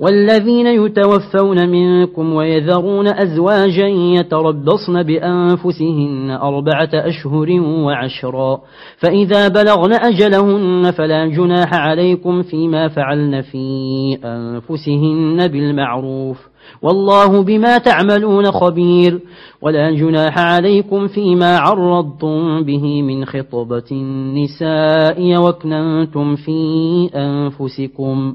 والذين يتوفون منكم ويذرون أزواجا يتربصن بأنفسهن أربعة أشهر وعشرا فإذا بلغن أجلهن فلا جناح عليكم فيما فعلن في أنفسهن بالمعروف والله بما تعملون خبير ولا جناح عليكم فيما عرضتم به من خطبة النساء وكننتم في أنفسكم